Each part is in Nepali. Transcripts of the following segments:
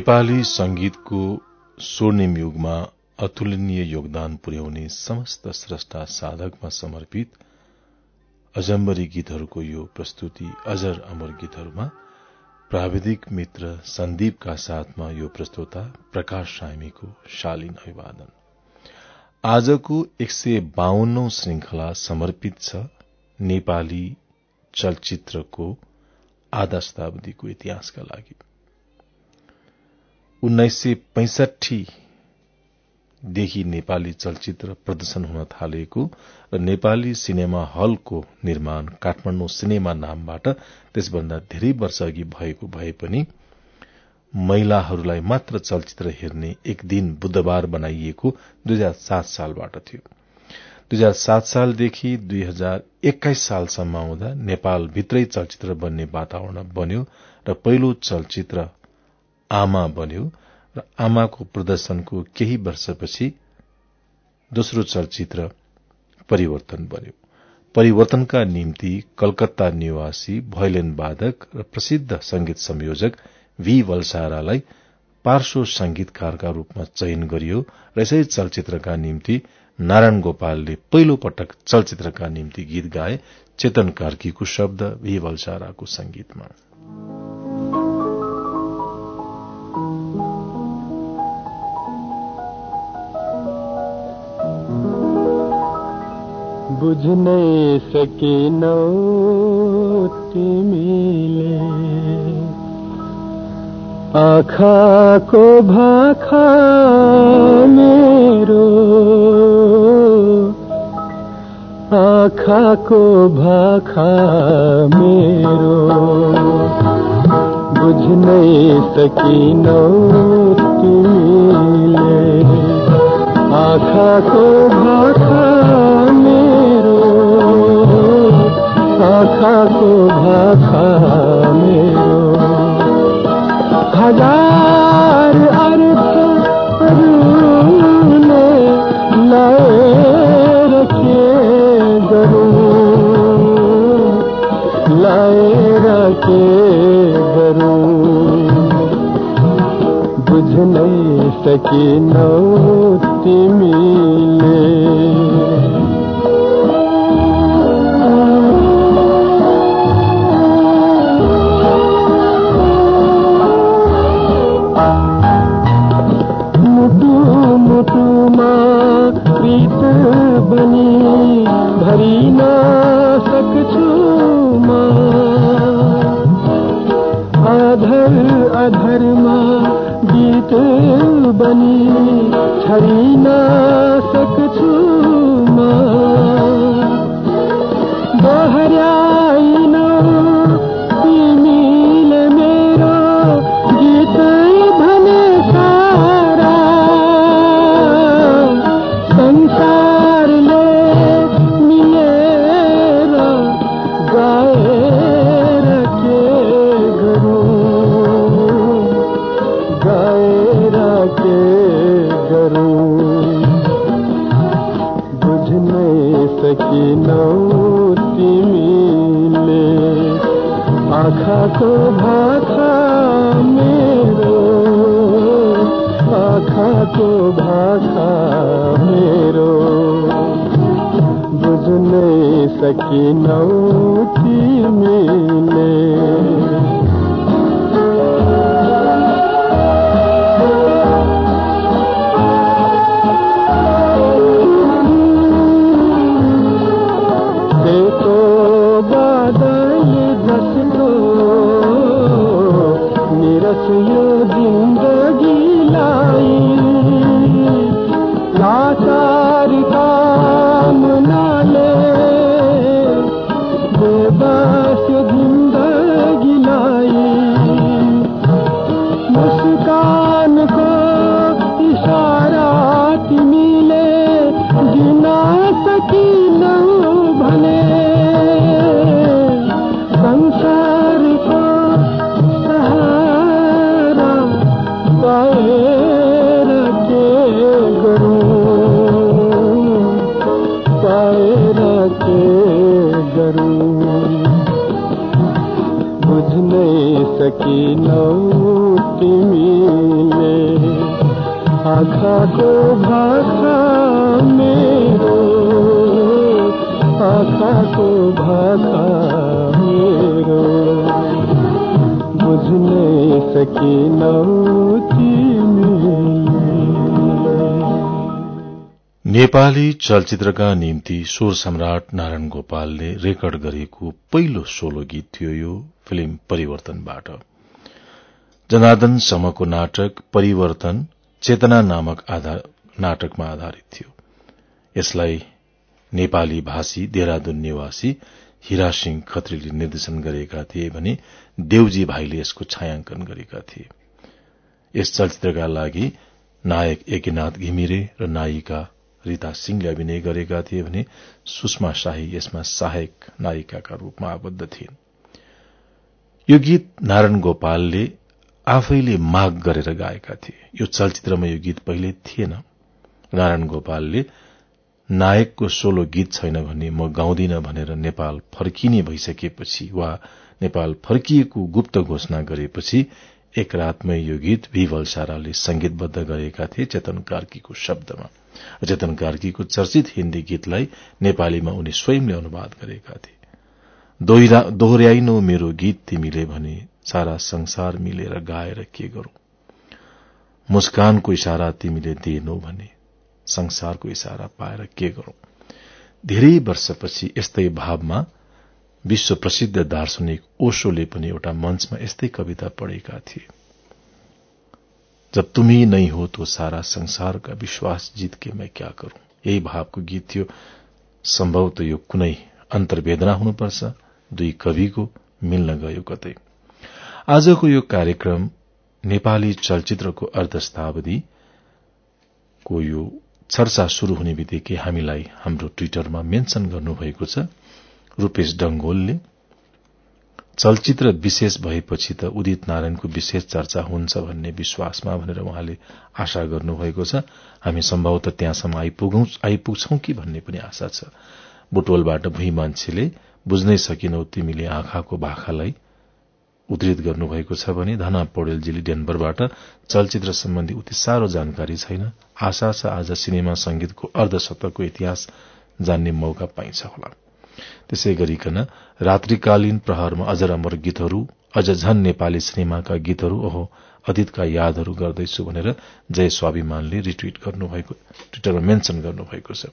नेपाली संगीतको स्वर्णिम युगमा अतुलनीय योगदान पुर्याउने समस्त स्रष्टा साधकमा समर्पित अजम्बरी गीतहरूको यो प्रस्तुति अजर अमर गीतहरूमा प्राविधिक मित्र सन्दीपका साथमा यो प्रस्तोता प्रकाश सामीको शालीन अभिवादन। आजको एक सय बाहन्नौ श्रृंखला समर्पित छ नेपाली चलचित्रको आधा शताब्दीको इतिहासका लागि। उन्नाइस सय पैंसठी देखि नेपाली चलचित्र प्रदर्शन हुन थालेको र नेपाली सिनेमा हलको निर्माण काठमाण्डु सिनेमा नामबाट त्यसभन्दा धेरै वर्ष अघि भएको भए पनि महिलाहरूलाई मात्र चलचित्र हेर्ने एक दिन बुधबार बनाइएको दुई हजार सात सालबाट थियो। दुई हजार सात सालदेखि दुई हजार एक्काइस सालसम्म आउँदा नेपालभित्रै चलचित्र बन्ने वातावरण बन्यो र पहिलो चलचित्र आमा बन्यो र आमाको प्रदर्शनको केही वर्षपछि दोस्रो चलचित्र परिवर्तन बन्यो। परिवर्तनका निम्ति कलकत्ता निवासी भयलिन वादक र प्रसिद्ध संगीत संयोजक भी वलसारालाई पार्श्व संगीतकारका रूपमा चयन गरियो र यसै चलचित्रका निम्ति नारायण गोपालले पहिलो पटक चलचित्रका निम्ति गीत गाए चेतन कार्कीको शब्द भी वलसाराको संगीतमा बुझ्नै सकिनौ तिमीले आँखाको भाखा मेरो। आँखाको भाखा मेरो। बुझ्नै सकिनौ तिमीले आँखाको भाखा आँखाको भाखा मेरो। हजार अर्थहरूले लाएर के गरौँ लाएर के गरौँ बुझ्नै सकिनौ तिमीले बनी छरिन सक्छु म दोहर्याइन तिमीले मेरो गीत भने सारा संसारले मिलेर गाएर के गरौँ गाएर के गरौँ बुझ्नै सकिनौ तिमीले आँखाको भाखा मेरो। आँखाको भाखा मेरो। बुझ्नै सकिनौ तिमीले निरस यो बुझ्नै सकिनौ तिमीले। आँखाको भाषा मेरो आँखाको भाषा मेरो। बुझ्नै सकिनौ नेपाली चलचित्रका निम्ति स्वर सम्राट नारायण गोपालले रेकर्ड गरेको पहिलो सोलो गीत थियो यो फिल्म परिवर्तनबाट। जनार्दन समको नाटक परिवर्तन चेतना नामक नाटकमा आधारित थियो। यसलाई नेपाली भाषी देहरादून निवासी हिरा सिंह खत्रीले निर्देशन गरेका थिए भने देउजी भाइले यसको छायाङ्कन गरेका थिए। यस चलचित्रका लागि नायक एकीनाथ घिमिरे र नायिका रीता सिंहले अभिनय गरेका थिए भने सुषमा शाही यसमा सहायक नायिकाका रूपमा आबद्ध थिइन्। यो गीत नारायण गोपालले आफैले माग गरेर गाएका थिए। यो चलचित्रमा यो गीत पहिले थिएन। नारायण गोपालले नायकको सोलो गीत छैन भने म गाउँदिन भनेर नेपाल फर्किने भइसकेपछि वा नेपाल फर्किएको गुप्त घोषणा गरेपछि एक रातमै यो गीत भिवल साराले संगीतबद्ध गरेका थिए चेतन कार्कीको शब्दमा। चेतन कार्कीको चर्चित हिन्दी गीतलाई नेपालीमा उनी स्वयंले अनुवाद गरेका थिए। दोहोर्याइनो मेरो गीत तिमीले भने सारा संसार मिलेर गाएर के गरौं? मुस्कानको इशारा तिमीले दिएनौ भने संसारको इशारा पाएर के गरौं? धेरै वर्षपछि यस्तै भावमा विश्व प्रसिद्ध दार्शनिक ओशोले पनि एउटा मञ्चमा यस्तै कविता पढेका थिए। जब तुम्ही नै हो तो सारा संसारका विश्वास जीत के मैं क्या करूं? यही भावको गीत थियो। सम्भवत यो कुनै अन्तर्वेदना हुनुपर्छ दुई कविको मिल्न गयो कतै। आजको यो कार्यक्रम नेपाली चलचित्रको अर्धस्थावधिको यो चर्चा शुरू हुने बित्तिकै हामीलाई हाम्रो ट्विटरमा मेन्शन गर्नुभएको छ। रूपेश डंगोलले चलचित्र विशेष भएपछि त उदित नारायणको विशेष चर्चा हुन्छ भन्ने विश्वासमा भनेर उहाँले आशा गर्नुभएको छ। हामी सम्भवतः त्यहाँसम्म आइपुग्छौ कि भन्ने पनि आशा छ। बुटवलबाट भुइँ मान्छेले बुझ्नै सकिनौ तिमीले आँखाको भाखालाई उद्धित गर्नुभएको छ भने धना पौडेलजीले डेनबरबाट चलचित्र सम्बन्धी उति साह्रो जानकारी छैन। आशा छ आज सिनेमा संगीतको अर्धशतकको इतिहास जान्ने मौका पाइन्छ होला। त्यसै गरिकन रात्रिकालीन प्रहरमा अजर अमर गीतहरू अझ झन नेपाली सिनेमाका गीतहरू ओहो अतीतका यादहरू गर्दैछु भनेर जय स्वाभिमानले रिट्वीट गर्नुभएको ट्विटरमा मेन्शन गर्नुभएको छ।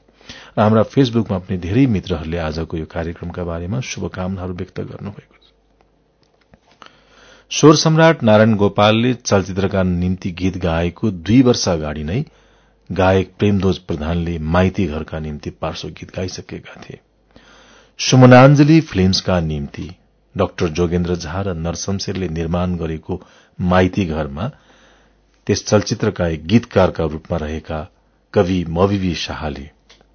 र हाम्रा फेसबुकमा पनि धेरै मित्रहरूले आजको यो कार्यक्रमका बारेमा शुभकामनाहरू व्यक्त गर्नुभएको छ। स्वर सम्राट नारायण गोपालले चलचित्रका निम्ति गीत गाएको दुई वर्ष अगाडि नै गायक प्रेमदोज प्रधानले माइती घरका निम्ति पार्श्व गीत गाइसकेका थिए। सुमनाञ्जली फिल्मसका निम्ति डाक्टर जोगेन्द्र झा र नरसमशेरले निर्माण गरेको माइती घरमा त्यस चलचित्रका एक गीतकारका रूपमा रहेका कवि मविवी शाहले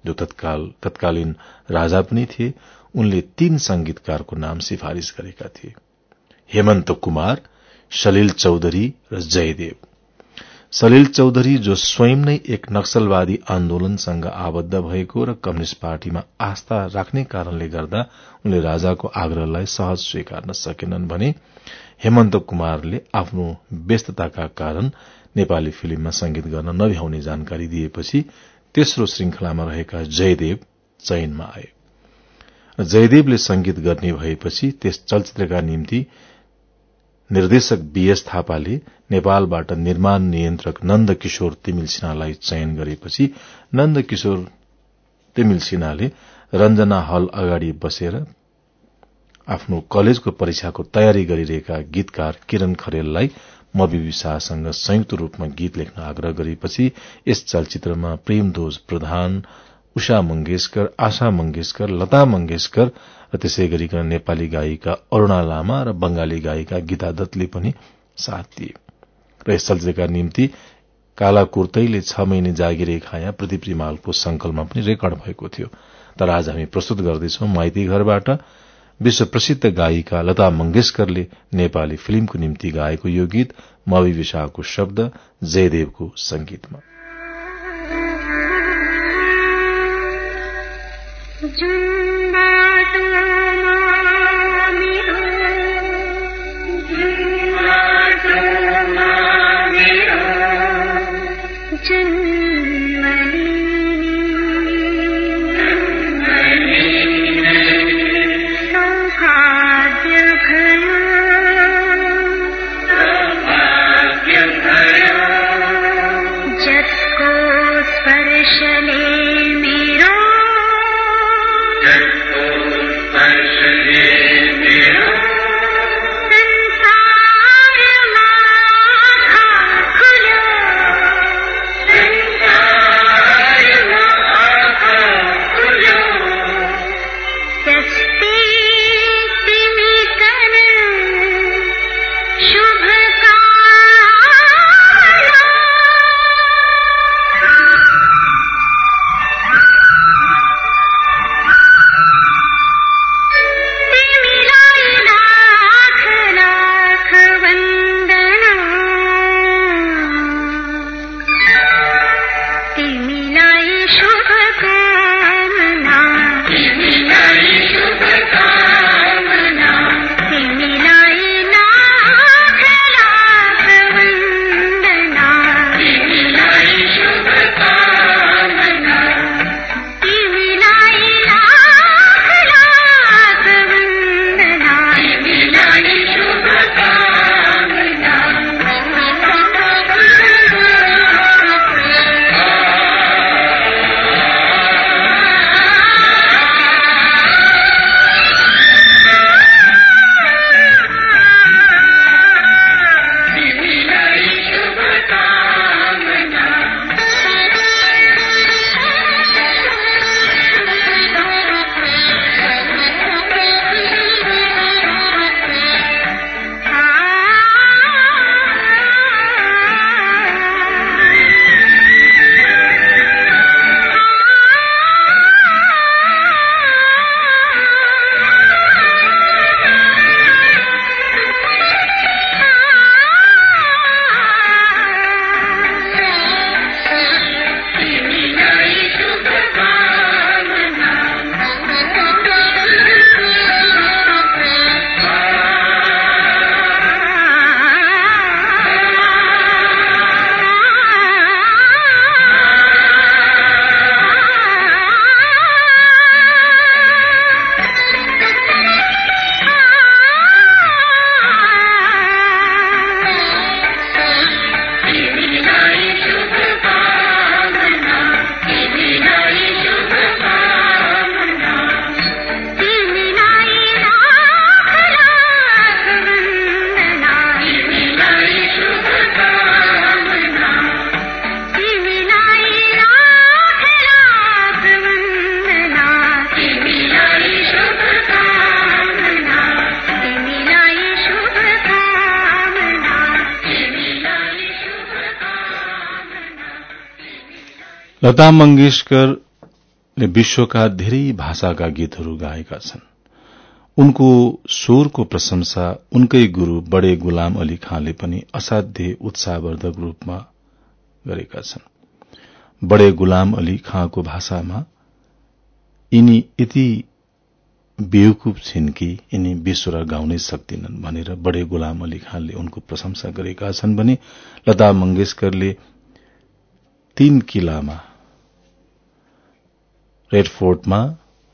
जो तत्काल तत्कालीन राजा पनि थिए उनले तीन संगीतकारको नाम सिफारिश गरेका थिए। हेमन्त कुमार सलिल चौधरी र जयदेव। सलिल चौधरी जो स्वयं नै एक नक्सलवादी आन्दोलनसँग आबद्ध भएको र कम्युनिष्ट पार्टीमा आस्था राख्ने कारणले गर्दा उनले राजाको आग्रहलाई सहज स्वीकार्न सकेनन् भने हेमन्त कुमारले आफ्नो व्यस्तताका कारण नेपाली फिल्ममा संगीत गर्न नभ्याउने जानकारी दिएपछि तेस्रो श्रृंखलामा रहेका जयदेव चयनमा आए। जयदेवले संगीत गर्ने भएपछि त्यस चलचित्रका निम्ति निर्देशक बीएस थापाले नेपालबाट निर्माण नियन्त्रक नन्द किशोर तिमिल सिन्हालाई चयन गरेपछि नन्द किशोर तिमिल सिन्हाले रञ्जना हल अगाडि बसेर आफ्नो कलेजको परीक्षाको तयारी गरिरहेका गीतकार किरण खरेललाई मविवी शाहसँग संयुक्त रूपमा गीत लेख्न आग्रह गरेपछि यस चलचित्रमा प्रेमदोज प्रधान उषा मंगेशकर आशा मंगेशकर लता मंगेशकर र त्यसै गरिकन नेपाली गायिका अरूणा लामा र बंगाली गायिका गीता दत्तले पनि साथ दिए। र यस चलचित्रका निम्ति काला कुर्तैले छ महिने जागिरे खाया प्रदीप रिमालको संकलमा पनि रेकर्ड भएको थियो। तर आज हामी प्रस्तुत गर्दैछौ माइती घरबाट विश्व प्रसिद्ध गायिका लता मंगेशकरले नेपाली फिल्मको निम्ति गाएको यो गीत मवि विशाहको शब्द जयदेवको संगीतमा John. लता मंगेशकरले विश्वका धेरै भाषाका गीतहरू गाएका छन्। उनको स्वरको प्रशंसा उनकै गुरू बडे गुलाम अली खाँले पनि असाध्य उत्साहवर्धक रूपमा गरेका छन्। बडे गुलाम अली खाँको भाषामा यिनी यति बेवकूफ छिन् कि यिनी विश्व गाउनै सक्दिनन् भनेर बडे गुलाम अली खानले उनको प्रशंसा गरेका छन् भने लता मंगेशकरले तीन किलामा रेड फोर्टमा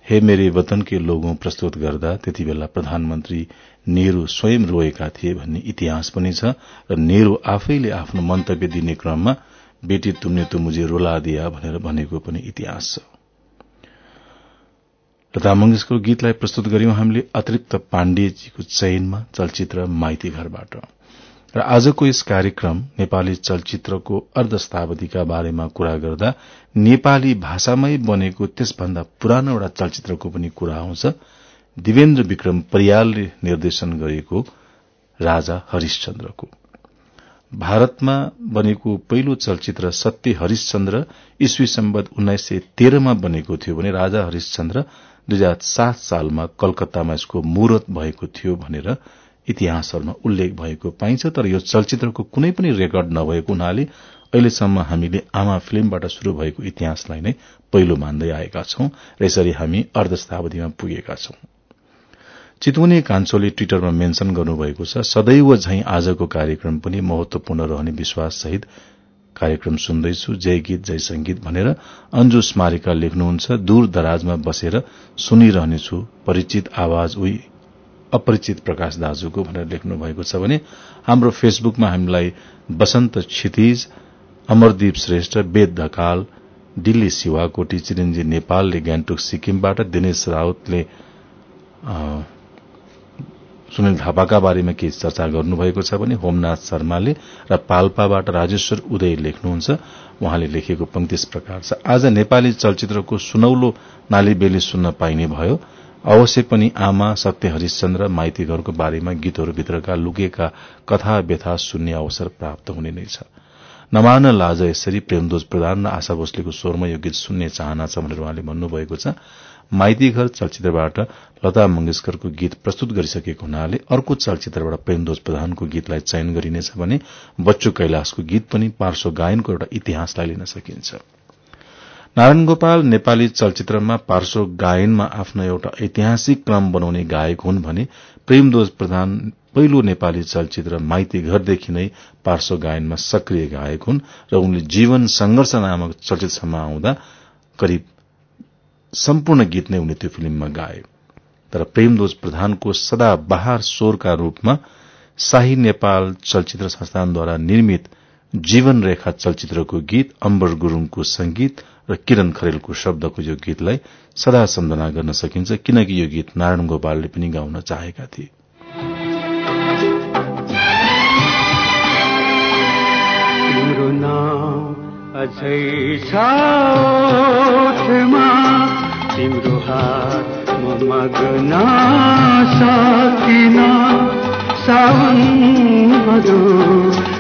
हे मेरे वतन के लोगों प्रस्तुत गर्दा त्यति बेला प्रधानमन्त्री नेहरू स्वयं रोएका थिए भन्ने इतिहास पनि छ र नेहरू आफैले आफ्नो मन्तव्य दिने क्रममा बेटी तुमने तो मुझे रोला दिया भनेर भनेको पनि इतिहास छ। लता मंगेशको गीतलाई प्रस्तुत गर्यौं हामीले अतिरिक्त पाण्डेजीको चयनमा चलचित्र माइती घरबाट र आजको यस कार्यक्रम नेपाली चलचित्रको अर्धशतावधिका बारेमा कुरा गर्दा नेपाली भाषामै बनेको त्यसभन्दा पुरानो एउटा चलचित्रको पनि कुरा आउँछ। दिवेन्द्र विक्रम परियालले निर्देशन गरेको राजा हरिश्चन्द्रको। भारतमा बनेको पहिलो चलचित्र सत्य हरिश्चन्द्र ईस्वी सम्बत उन्नाइस सय तेह्रमा बनेको थियो भने राजा हरिश्चन्द्र दुई हजार सात सालमा कलकत्तामा यसको मुहूर्त भएको थियो भनेर इतिहासहरूमा उल्लेख भएको पाइन्छ तर यो चलचित्रको कुनै पनि रेकर्ड नभएको हुनाले अहिलेसम्म हामीले आमा फिल्मबाट शुरू भएको इतिहासलाई नै पहिलो मान्दै आएका छौं र यसरी हामी अर्धशतावधिमा पुगेका छौं। चितुने कान्छोले ट्वीटरमा मेन्शन गर्नुभएको छ सदैव झैं आजको कार्यक्रम पनि महत्वपूर्ण रहने विश्वास सहित कार्यक्रम सुन्दैछु। जय गीत जय संगीत भनेर अन्जु स्मारिका लेख्नुहुन्छ। दूर दराजमा बसेर सुनिरहनेछु। परिचित आवाज उही अपरिचित प्रकाश दाजुको भनेर लेख्नु भएको छ भने हाम्रो फेसबुकमा हामीलाई वसन्त क्षितिज अमरदीप श्रेष्ठ वेद ढकाल दिल्ली शिवाकोटी चिरञ्जी नेपालले गान्तोक सिक्किमबाट दिनेश राउतले सुनिल थापाका बारेमा केही चर्चा गर्नुभएको छ भने होमनाथ शर्माले र पाल्पाबाट राजेश्वर उदय लेख्नुहुन्छ। उहाँले लेखेको पंक्ति प्रकार छ। आज नेपाली चलचित्रको सुनौलो नालीबेली सुन्न पाइने भयो। अवश्य पनि आमा सत्य हरिश्चन्द्र माइतीघरको बारेमा गीतहरूभित्रका लुकेका कथा व्यथा सुन्ने अवसर प्राप्त हुने नै छ। नमान लाज यसरी प्रेमदोज प्रधान र आशा भोसलेको स्वरमा यो गीत सुन्ने चाहना छ भनेर उहाँले भन्नुभएको छ। माइतीघर चलचित्रबाट लता मंगेशकरको गीत प्रस्तुत गरिसकेको हुनाले अर्को चलचित्रबाट प्रेमदोज प्रधानको गीतलाई चयन गरिनेछ भने बच्चु कैलाशको गीत पनि पार्श्व गायनको एउटा इतिहासलाई लिन सकिन्छ। नारायण गोपाल नेपाली चलचित्रमा पार्श्व गायनमा आफ्नो एउटा ऐतिहासिक क्रम बनाउने गायक हुन् भने प्रेमदोज प्रधान पहिलो नेपाली चलचित्र माइती घरदेखि नै पार्श्व गायनमा सक्रिय गायक हुन् र उनले जीवन संघर्ष नामक चलचित्रमा आउँदा करिब सम्पूर्ण गीत नै उनले त्यो फिल्ममा गाए। तर प्रेमदोज प्रधानको सदा बहार स्वरका रूपमा शाही नेपाल चलचित्र संस्थानद्वारा निर्मित जीवन रेखा चलचित्रको गीत अम्बर गुरूङको संगीत र किरण खरेलको शब्दको यो गीतलाई सदा सम्झना गर्न सकिन्छ किनकि यो गीत नारायण गोपालले पनि गाउन चाहेका थिए। तिम्रो हात मग्न सकिन सावन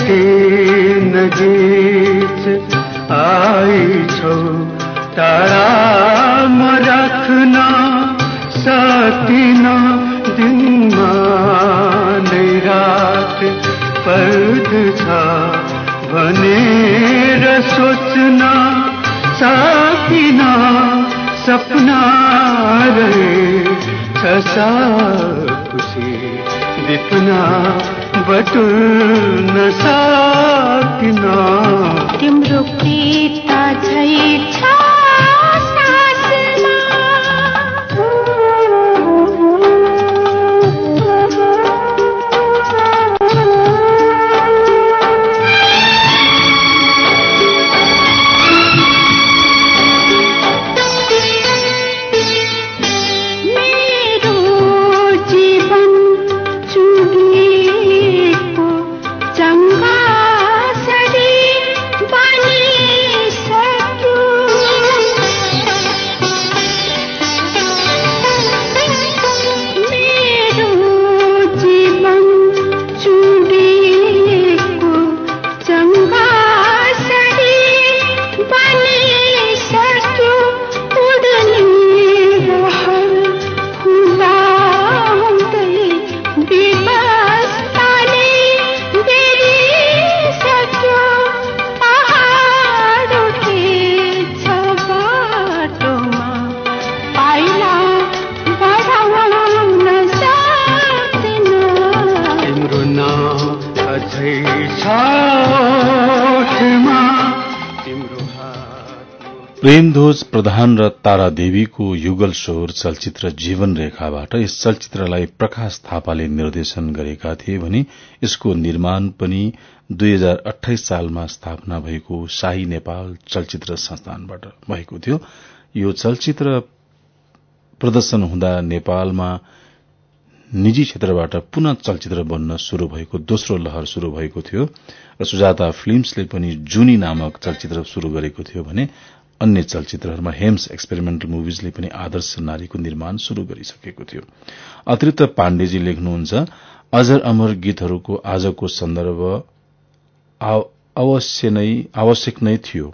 तीन गीत आई छौ। तारा मराख्न सकिन दिनमा नै रात पर्दछ भनेर सोच्न सकिन सपना रहे छसा खुसी दिपना बटुल्न सकिन। तिम्रो छै छा। प्रधान र तारा देवीको युगल स्वर चलचित्र जीवन रेखाबाट यस चलचित्रलाई प्रकाश थापाले निर्देशन गरेका थिए भने यसको निर्माण पनि दुई हजार अठाइस सालमा स्थापना भएको शाही नेपाल चलचित्र संस्थानबाट भएको थियो। यो चलचित्र प्रदर्शन हुँदा नेपालमा निजी क्षेत्रबाट पुनः चलचित्र बन्न शुरू भएको दोस्रो लहर शुरू भएको थियो र सुजाता फिल्मसले पनि जुनी नामक चलचित्र शुरू गरेको थियो भने अन्य चलचित्रहरूमा हेम्स एक्सपेरिमेन्टल मुभिजले पनि आदर्श नारीको निर्माण शुरू गरिसकेको थियो। अतिरिक्त पाण्डेजी लेख्नुहुन्छ अजर अमर गीतहरूको आजको सन्दर्भ आवश्यक नै थियो।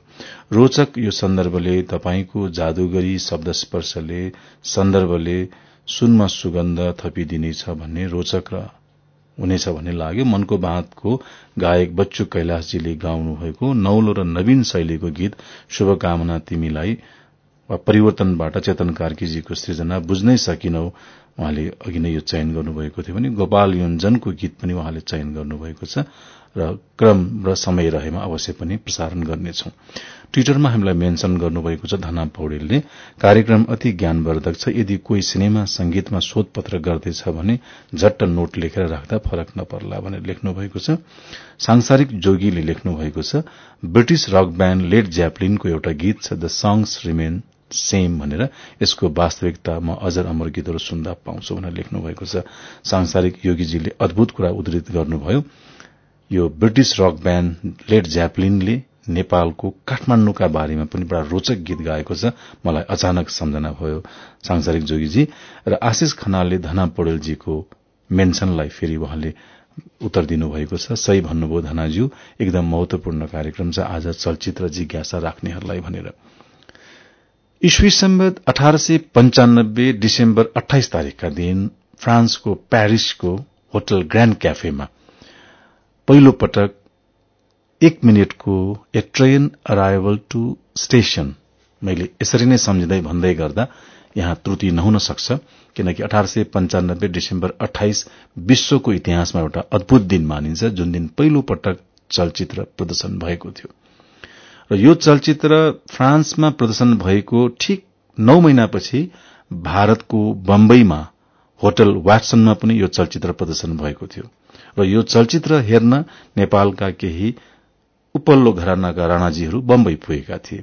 रोचक यो सन्दर्भले तपाईँको जादूगरी शब्द स्पर्शले सन्दर्भले सुनमा सुगन्ध थपिदिनेछ भन्ने रोचक र हुनेछ भन्ने लाग्यो। मनको बाँधको गायक बच्चु कैलाशजीले गाउनु भएको नौलो र नवीन शैलीको गीत शुभकामना तिमीलाई परिवर्तनबाट चेतन कार्कीजीको सृजना बुझ्नै सकिनौ। उहाँले अघि नै यो चयन गर्नुभएको थियो भने गोपाल योन्जनको गीत पनि उहाँले चयन गर्नुभएको छ र क्रम र समय रहेमा अवश्य पनि प्रसारण गर्नेछौ। ट्विटरमा हामीलाई मेन्शन गर्नुभएको छ धना पौडेलले कार्यक्रम अति ज्ञानवर्धक छ। यदि कोही सिनेमा संगीतमा शोधपत्र गर्दैछ भने झट्ट नोट लेखेर राख्दा फरक नपर्ला भनेर लेख्नु भएको छ। सांसारिक जोगीले लेख्नु भएको छ ब्रिटिश रक ब्याण्ड लेड ज्यापलिनको एउटा गीत छ द सङ्ग्स रिमेन सेम भनेर। यसको वास्तविकता म अजर अमर गीतहरू सुन्दा पाउँछु भनेर लेख्नु भएको छ। सांसारिक योगीजीले अद्भुत कुरा उद्धृत गर्नुभयो। यो ब्रिटिश रक ब्याण्ड लेड ज्यापलिनले नेपालको काठमाण्डुका बारेमा पनि बड़ा रोचक गीत गाएको छ। मलाई अचानक सम्झना भयो सांसारिक जोगीजी। र आशिष खनालले धना पौडेलजीको मेन्सनलाई फेरि उहाँले उत्तर दिनुभएको छ। सही भन्नुभयो धनाज्यू एकदम महत्वपूर्ण कार्यक्रम छ। आज चलचित्र जिज्ञासा राख्नेहरूलाई भनेर। ईस्वी सम्बत अठार सय पञ्चानब्बे डिसेम्बर अठाइस तारीकका दिन फ्रान्सको प्यारिसको होटल ग्राण्ड क्याफेमा पहिलो पटक एक मिनटको a train arrival to station मैले यसरी नै सम्झिँदै भन्दै गर्दा यहाँ त्रुटि नहुन सक्छ किनकि अठार सय पञ्चानब्बे डिसेम्बर अठाइस विश्वको इतिहासमा एउटा अद्भुत दिन मानिन्छ जुन दिन पहिलो पटक चलचित्र प्रदर्शन भएको थियो। र यो चलचित्र फ्रान्समा प्रदर्शन भएको ठिक नौ महिनापछि भारतको बम्बईमा होटल वाटसनमा पनि यो चलचित्र प्रदर्शन भएको थियो। र यो चलचित्र हेर्न नेपालका केही उपल्लो घरानाका राणाजीहरू बम्बई पुगेका थिए।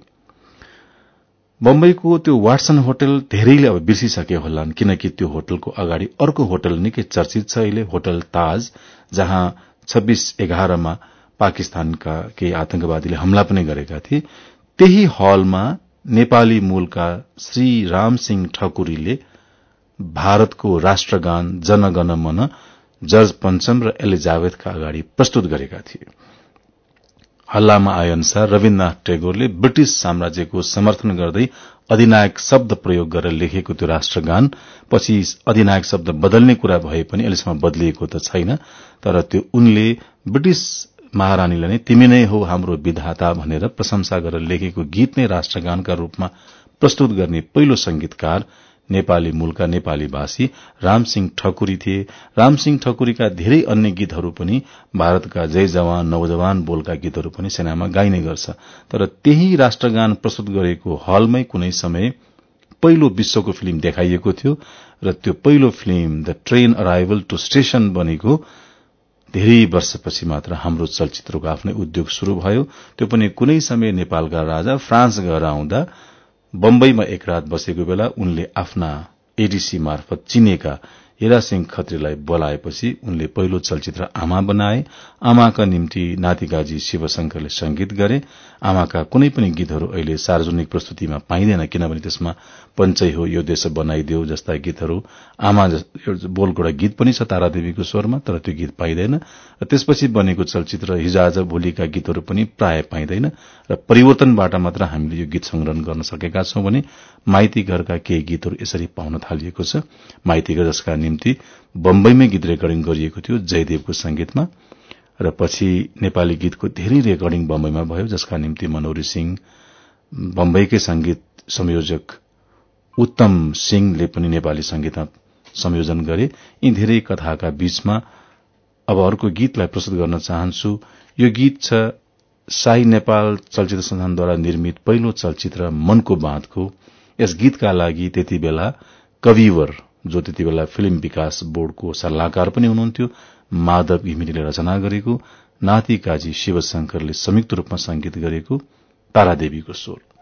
बम्बईको त्यो वाटसन होटल धेरैले अब बिर्सिसके होलान् किनकि त्यो होटलको अगाडि अर्को होटल निकै चर्चित छ अहिले होटल ताज जहाँ छब्बीस एघारमा पाकिस्तानका केही आतंकवादीले हमला पनि गरेका थिए। त्यही हलमा नेपाली मूलका श्री रामसिंह ठकुरीले भारतको राष्ट्रगान जनगण मन जर्ज पञ्चम र एलिजावेथका अगाडि प्रस्तुत गरेका थिए। हल्लामा आए अनुसार रविन्द्रनाथ टेगोरले ब्रिटिश साम्राज्यको समर्थन गर्दै अधिनायक शब्द प्रयोग गरेर लेखेको त्यो राष्ट्रगान पछि अधिनायक शब्द बदल्ने कुरा भए पनि अहिलेसम्म बदलिएको त छैन तर त्यो उनले ब्रिटिश महारानीलाई नै तिमी नै हो हाम्रो विधाता भनेर प्रशंसा गरेर लेखेको गीत नै राष्ट्रगानका रूपमा प्रस्तुत गर्ने पहिलो संगीतकार नेपाली मूलका नेपाली भाषी रामसिंह ठकुरी थिए। रामसिंह ठकुरीका धेरै अन्य गीतहरू पनि भारतका जय जवान नवजवान बोलका गीतहरू पनि सेनामा गाइने गर्छ। तर त्यही राष्ट्रगान प्रस्तुत गरेको हलमै कुनै समय पहिलो विश्वको फिल्म देखाइएको थियो र त्यो पहिलो film the train arrival to station बनेको धेरै वर्षपछि मात्र हाम्रो चलचित्रको आफ्नै उद्योग शुरू भयो। त्यो पनि कुनै समय नेपालका राजा फ्रान्स गएर आउँदा बम्बईमा एक रात बसेको बेला उनले आफ्ना एडीसी मार्फत चिनेका हिरासिंह खत्रीलाई बोलाएपछि उनले पहिलो चलचित्र आमा बनाए। आमाका निम्ति नातिकाजी शिवशंकरले संगीत गरे। आमाका कुनै पनि गीतहरू अहिले सार्वजनिक प्रस्तुतिमा पाइँदैन किनभने त्यसमा पञ्चै हो यो देश बनाइदेऊ जस्ता गीतहरू। आमा बोलको एउटा गीत पनि छ तारादेवीको स्वरमा तर त्यो गीत पाइँदैन। र त्यसपछि बनेको चलचित्र हिजो आज भोलिका गीतहरू पनि प्राय पाइँदैन। र परिवर्तनबाट मात्र हामीले यो गीत संग्रहण गर्न सकेका छौं भने माइती घरका केही गीतहरू यसरी पाउन थालिएको छ। माइती घर जसका निम्ति बम्बईमै गीत रेकर्डिङ गरिएको थियो जयदेवको संगीतमा र पछि नेपाली गीतको धेरै रेकर्डिङ बम्बईमा भयो जसका निम्ति मनोरी सिंह बम्बईकै संगीत संयोजक उत्तम सिंहले पनि नेपाली संगीतमा संयोजन गरे। यी धेरै कथाका बीचमा अब अर्को गीतलाई प्रस्तुत गर्न चाहन्छु। यो गीत छ शाही नेपाल चलचित्र संस्थानद्वारा निर्मित पहिलो चलचित्र मनको बाँधको। यस गीतका लागि त्यति बेला कविवर जो त्यति बेला फिल्म विकास बोर्डको सल्लाहकार पनि हुनुहुन्थ्यो माधव घिमिरेले रचना गरेको। नाति काजी शिवशंकरले संयुक्त रूपमा संगीत गरेको तारादेवीको स्वर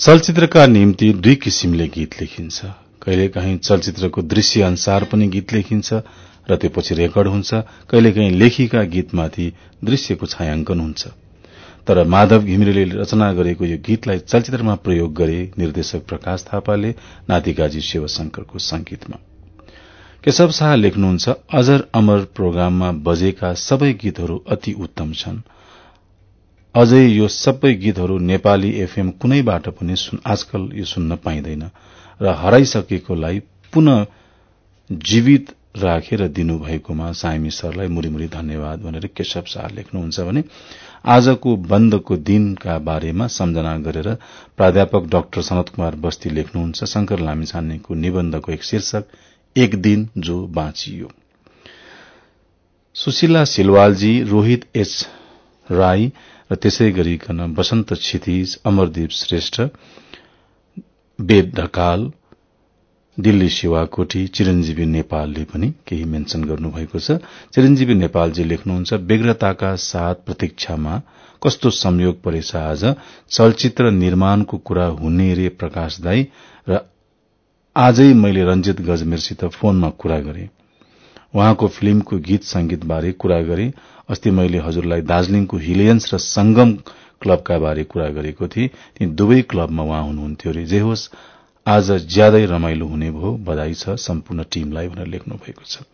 चलचित्रका निम्ति दुई किसिमले गीत लेखिन्छ। कहिलेकाहीँ चलचित्रको दृश्य अनुसार पनि गीत लेखिन्छ र त्यो पछि रेकर्ड हुन्छ। कहिलेकाहीँ लेखिका गीतमाथि दृश्यको छायाङ्कन हुन्छ। तर माधव घिमिरेले रचना गरेको यो गीतलाई चलचित्रमा प्रयोग गरे निर्देशक प्रकाश थापाले नातिकाजी शिवशंकरको संगीतमा केशव शाह लेख्नुहुन्छ अजर अमर प्रोग्राममा बजेका सबै गीतहरू अति उत्तम छन्। अझै यो सबै गीतहरू नेपाली एफएम कुनैबाट पनि आजकल यो सुन्न पाइँदैन र हराइसकेकोलाई पुनः जीवित राखेर दिनुभएकोमा साइमी सरलाई मुरीमुरी धन्यवाद भनेर केशव शाह लेख्नुहुन्छ भने आजको बन्दको दिनका बारेमा सम्झना गरेर प्राध्यापक डाक्टर सनत कुमार बस्ती लेख्नुहुन्छ। शंकर लामिछानेको निबन्धको एक शीर्षक एक दिन जो बाँचियो। सुशीला सिलवालजी रोहित एच राई र त्यसै गरिकन वसन्त क्षितिज अमरदीप श्रेष्ठ वेद ढकाल दिल्ली शिवाकोटी चिरञ्जीवी नेपालले पनि केही मेन्शन गर्नुभएको छ। चिरञ्जीवी नेपालजी लेख्नुहुन्छ व्यग्रताका साथ प्रतीक्षामा कस्तो संयोग परेछ आज? चलचित्र निर्माणको कुरा हुने रे प्रकाश दाई र आजै मैले रंजित गजमेरसित फोनमा कुरा गरे। उहाँको फिल्मको गीत संगीत बारे कुरा गरे। अस्ति मैले हजुरलाई दार्जीलिङको हिलियन्स र संगम क्लबका बारे कुरा गरेको थिएँ। ती दुवै क्लबमा उहाँ हुनुहुन्थ्यो रे। जे होस् आज ज्यादै रमाइलो हुने भयो बधाई छ सम्पूर्ण टीमलाई भनेर लेख्नु भएको छ।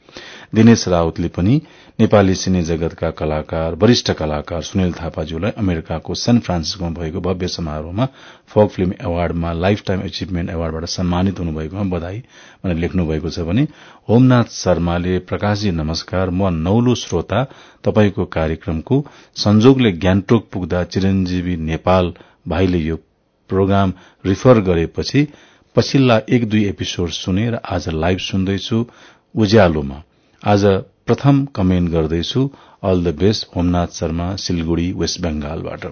दिनेश राउतले पनि नेपाली सिने जगतका कलाकार वरिष्ठ कलाकार सुनिल थापाज्यूलाई अमेरिकाको सेन फ्रान्सिस्कोमा भएको भव्य समारोहमा फक फिल्म एवार्डमा लाइफ टाइम एचिभमेन्ट एवार्डबाट सम्मानित हुनुभएकोमा बधाई भनेर लेख्नु भएको छ भने होमनाथ शर्माले प्रकाशजी नमस्कार म नौलो श्रोता तपाईँको कार्यक्रमको संजोगले ग्यान्टोक पुग्दा चिरञ्जीवी नेपाल भाइले यो प्रोग्राम रिफर गरेपछि पछिल्ला एक दुई एपिसोड सुने र आज लाइभ सुन्दैछु उज्यालोमा। आज प्रथम कमेन्ट गर्दैछु all the best Homnath Sharma Siliguri West बंगालबाट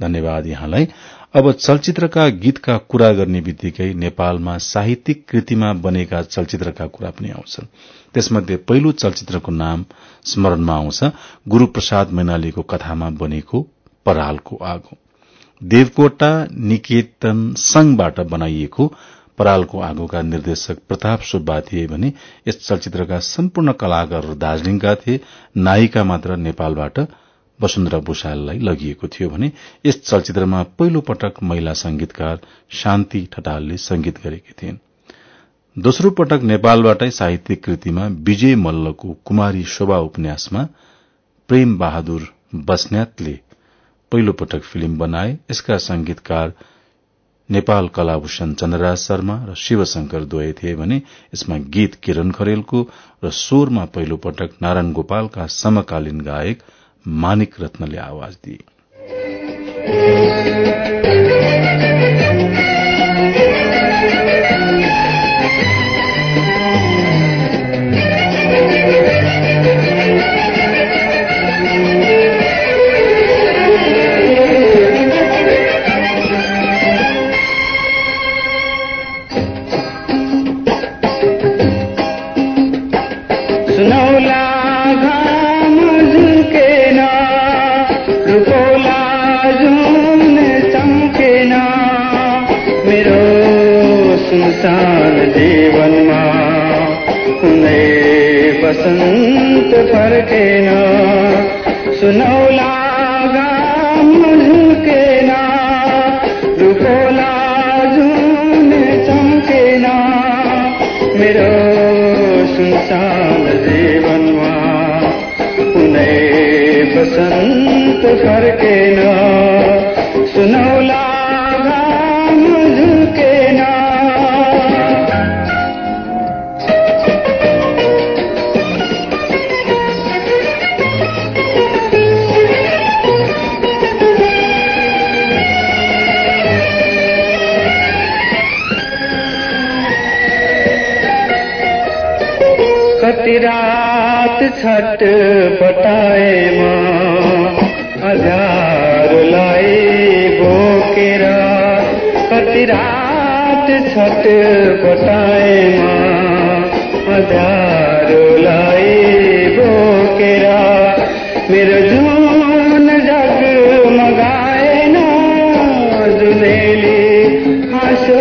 धन्यवाद यहाँलाई। अब चलचित्रका गीतका कुरा गर्ने बित्तिकै नेपालमा साहित्यिक कृतिमा बनेका चलचित्रका कुरा पनि आउँछन्। त्यसमध्ये पहिलो चलचित्रको नाम स्मरणमा आउँछ गुरूप्रसाद मैनालीको कथामा बनेको परालको आगो। देवकोटा निकेतन संघबाट बनाइएको परालको आगोका निर्देशक प्रताप सुब्बा थिए भने यस चलचित्रका सम्पूर्ण कलाकारहरू दार्जीलिङका थिए नायिका मात्र नेपालबाट वसुन्धरा भूषाललाई लगिएको थियो भने यस चलचित्रमा पहिलो पटक महिला संगीतकार शान्ति ठटालले संगीत गरेकी थिइन्। दोस्रो पटक नेपालबाटै साहित्यिक कृतिमा विजय मल्लको कुमारी शोभा उपन्यासमा प्रेम बहादुर बस्न्यातले पहिलो पटक फिल्म बनाए यसका संगीतकार नेपाल कलाभूषण चन्द्रराज शर्मा र शिवशंकर द्वय थिए भने यसमा गीत किरण खरेलको र स्वरमा पहिलो पटक नारायण गोपालका समकालीन गायक मानिक रत्नले आवाज दिए। रात छट पटाएमा अझारलाई बोकेर मेरो जुन जग मगाएन जुनेली हाँसो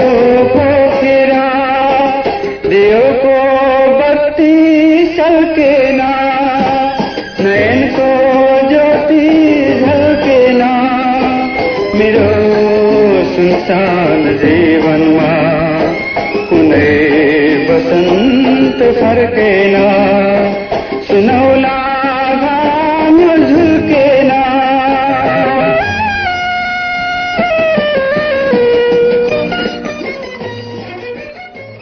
पोखेर देवको झल्केना नयनको ज्योति झल्केना मेरो सुनसान बसन्त फर्केना सुनौला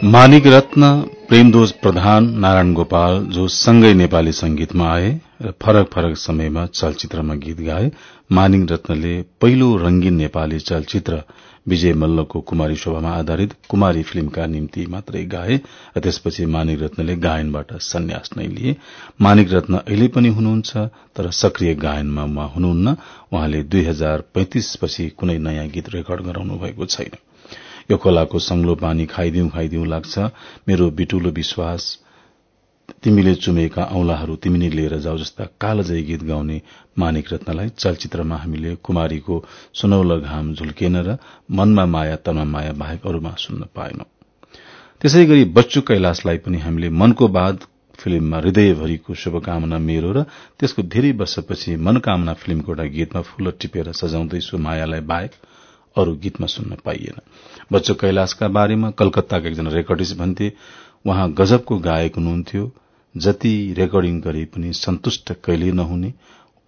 मानिक रत्न प्रेमदोज प्रधान नारायण गोपाल जो सँगै नेपाली संगीतमा आए र फरक फरक समयमा चलचित्रमा गीत गाए मानिङ रत्नले पहिलो रंगीन नेपाली चलचित्र विजय मल्लको कुमारी शोभामा आधारित कुमारी फिल्मका निम्ति मात्रै गाए र त्यसपछि मानिक रत्नले गायनबाट सन्यास नै लिए। मानिक रत्न अहिले पनि हुनुहुन्छ तर सक्रिय गायनमा उहाँ हुनुहुन्न। उहाँले दुई हजार पैंतिस पछि कुनै नयाँ गीत रेकर्ड गराउनु भएको छैन। यो खोलाको संग्लो पानी खाइदिउ खाइदिउ लाग्छ। मेरो बिटुलो विश्वास तिमीले चुमेका औंलाहरू तिमी नै लिएर जाऊ जस्ता कालजयी गीत गाउने मानिक रत्नलाई चलचित्रमा हामीले कुमारीको सुनौल घाम झुल्केन र मनमा माया तनमा माया बाहेक अरूमा सुन्न पाएनौं। त्यसै गरी बच्चु कैलाशलाई पनि हामीले मनको बाद फिल्ममा हृदयभरिको शुभकामना मेरो र त्यसको धेरै वर्षपछि मनकामना फिल्मको एउटा गीतमा फूल टिपेर सजाउँदैछु मायालाई बाहेक अरू गीतमा सुन्न पाइएन। बच्चु कैलाशका बारेमा कलकत्ताका एकजना रेकर्डिस्ट भन्थे उहाँ गजबको गायक हुनुहुन्थ्यो। जति रेकर्डिङ गरे पनि सन्तुष्ट कहिल्यै नहुने।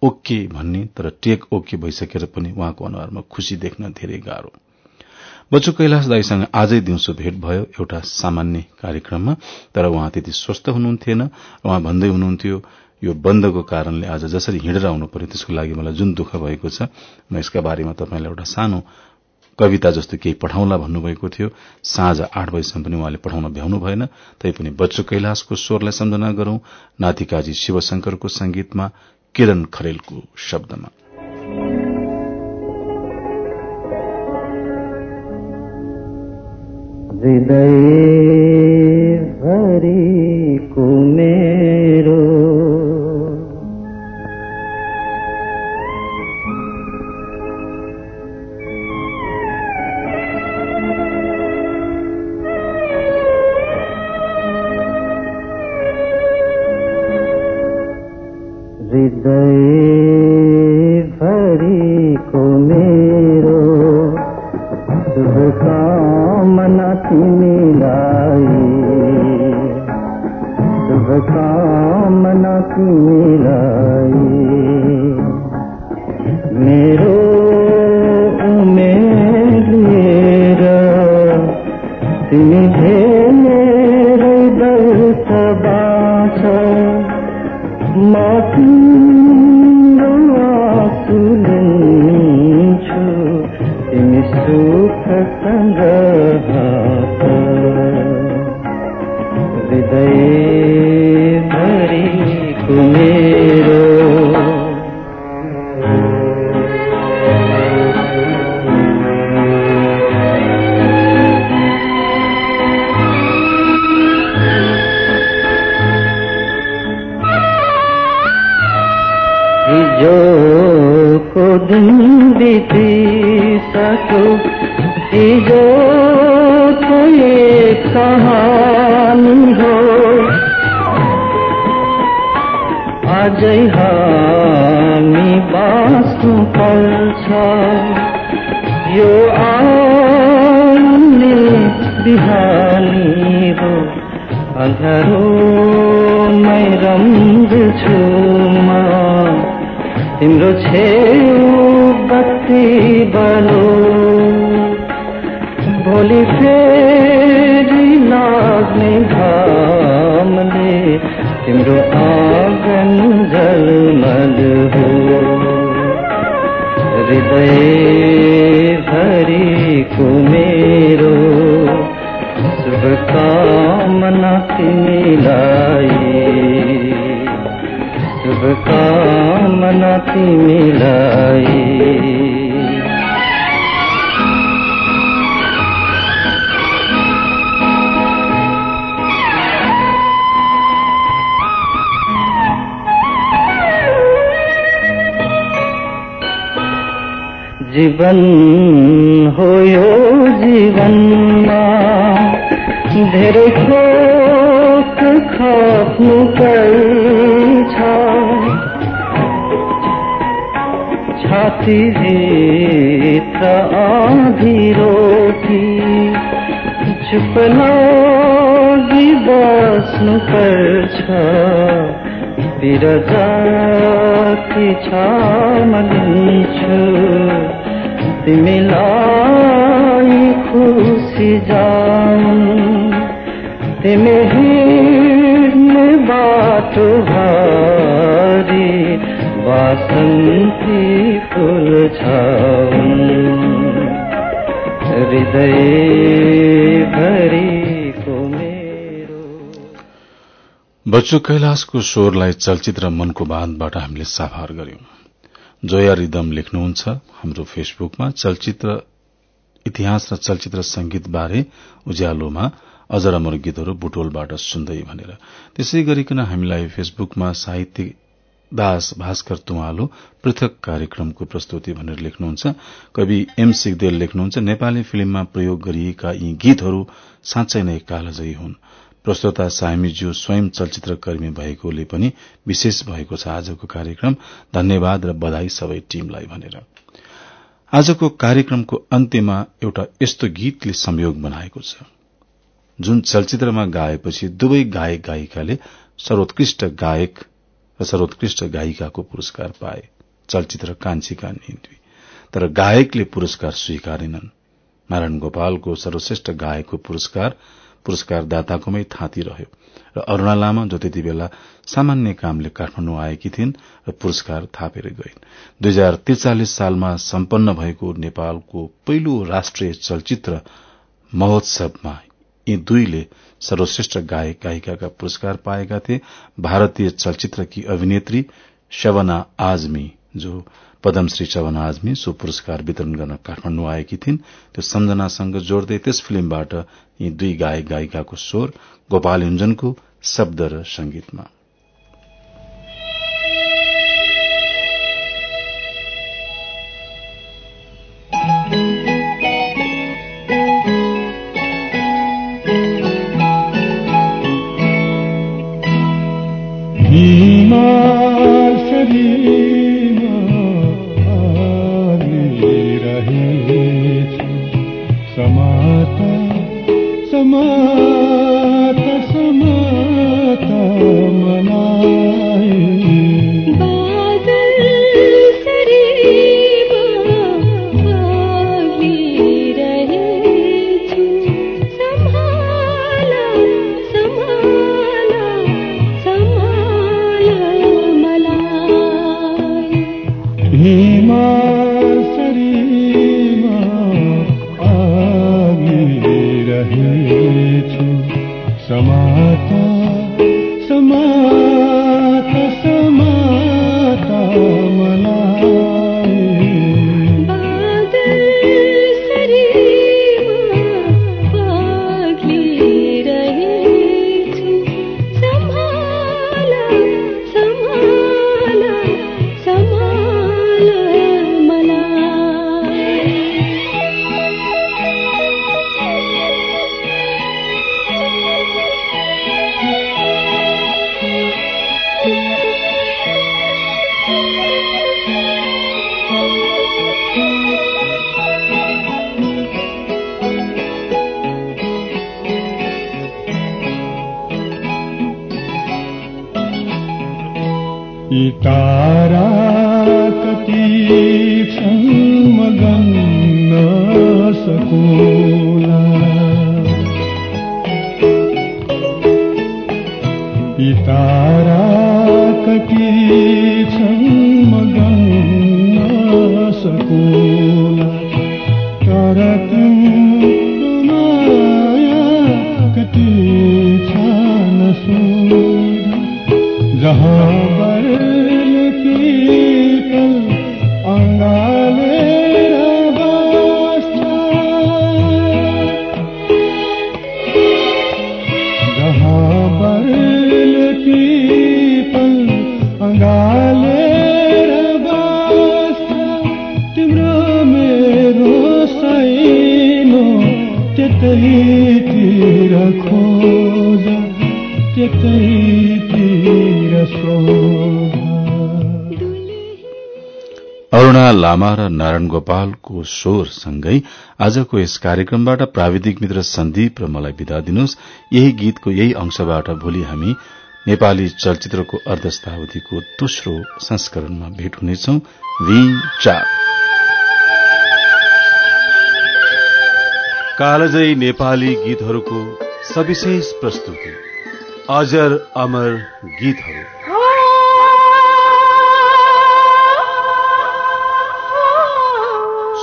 ओके भन्ने तर टेक ओके भइसकेर पनि उहाँको अनुहारमा खुशी देख्न धेरै गाह्रो। बच्चु कैलाश दाईसँग आजै दिउँसो भेट भयो एउटा सामान्य कार्यक्रममा तर उहाँ त्यति स्वस्थ हुनुहुन्थेन। उहाँ भन्दै हुनुहुन्थ्यो यो बन्दको कारणले आज जसरी हिँडेर आउनु पर्यो त्यसको लागि मलाई जुन दुःख भएको छ म यसका बारेमा तपाईँलाई एउटा सानो कविता जस्तो केही पठाउला भन्नुभएको थियो। साँझ आठ बजीसम्म पनि उहाँले पठाउन भ्याउनु भएन। तैपनि बच्चु कैलाशको स्वरलाई सम्झना गरौं। नातिकाजी शिवशंकरको संगीतमा किरण खरेलको शब्दमा। हृदय भरिको हृदय यो आउने बिहानी हो अँध्यारोमै रम्छु म तिम्रो छेउ बत्ती बलो भोलि फेरि लाग्ने घामले तिम्रो आँगन जलमल हो। हृदय भरिको मेरो। शुभकामना तिमीलाई शुभकामना तिमीलाई जीवन हो यो जीवनमा धेरै खोक खप्नु पर्छ छाती भित्र आधी रोटी चुप लागि बस्नु पर्छ तिर जाति छ मलिन्छु तिमीलाई खुसी जाउन् तिमी हिँड्ने बाटो भारी वासन्ती सुलझाउन् हृदय भरिको मेरो बच्चु कैलाशको स्वरलाई चलचित्र मनको बाँधबाट हामीले साभार गर्यौं जोया रिदम लेख्नुहुन्छ हाम्रो फेसबुकमा चलचित्र इतिहास र चलचित्र संगीत बारे उज्यालोमा अजर अमर गीतहरू बुटोलबाट सुन्दै भनेर। त्यसै गरिकन हामीलाई फेसबुकमा साहित्य दास भास्कर तुवालो पृथक कार्यक्रमको प्रस्तुति भनेर लेख्नुहुन्छ। कवि एम सिगदेल लेख्नुहुन्छ नेपाली फिल्ममा प्रयोग गरिएका यी गीतहरू साँच्चै नै कालजयी हुन्। प्रस्तोता सामीज्यू स्वयं चलचित्र कर्मी भएकोले पनि विशेष भएको छ आजको कार्यक्रम। धन्यवाद र बधाई सबै टीमलाई भनेर। आजको कार्यक्रमको अन्त्यमा एउटा यस्तो गीतले संयोग बनाएको छ। जुन चलचित्रमा गाएपछि दुवै गायक गायिकाले सर्वोत्कृष्ट गायक र सर्वोत्कृष्ट गायिकाको पुरस्कार पाए। चलचित्र कान्छीका निम्ति। तर गायकले पुरस्कार स्वीकारेनन्। नारायण गोपालको सर्वश्रेष्ठ गायकको पुरस्कार पुरस्कारदाताकोमै थाँती रह्यो। र अरूणा लामा जो त्यति बेला सामान्य कामले काठमाडौँ आएकी थिइन् र पुरस्कार थापेर गइन्। दुई हजार त्रिचालिस सालमा सम्पन्न भएको नेपालको पहिलो राष्ट्रिय चलचित्र महोत्सवमा यी दुईले सर्वश्रेष्ठ गायक गायिकाका पुरस्कार पाएका थिए। भारतीय चलचित्रकी अभिनेत्री शवना आजमी जो पदमश्री शवना आजमी सो पुरस्कार वितरण गर्न काठमाडौँ आएकी थिइन्। त्यो सम्झनासँग जोड्दै त्यस फिल्मबाट यी दुई गायक गायिकाको स्वर गोपाल युञ्जनको शब्द र संगीतमा। समाता लामा र नारायण गोपालको सँगै आजको यस कार्यक्रमबाट प्राविधिक मित्र सन्दीप र मलाई विदा दिनुहोस्। यही गीतको यही अंशबाट भोलि हामी नेपाली चलचित्रको अर्धस्तावधिको दोस्रो संस्करणमा भेट हुनेछौ। कालजयी नेपाली गीतहरूको सविशेष प्रस्तुति। अजर अमर गीतहरू।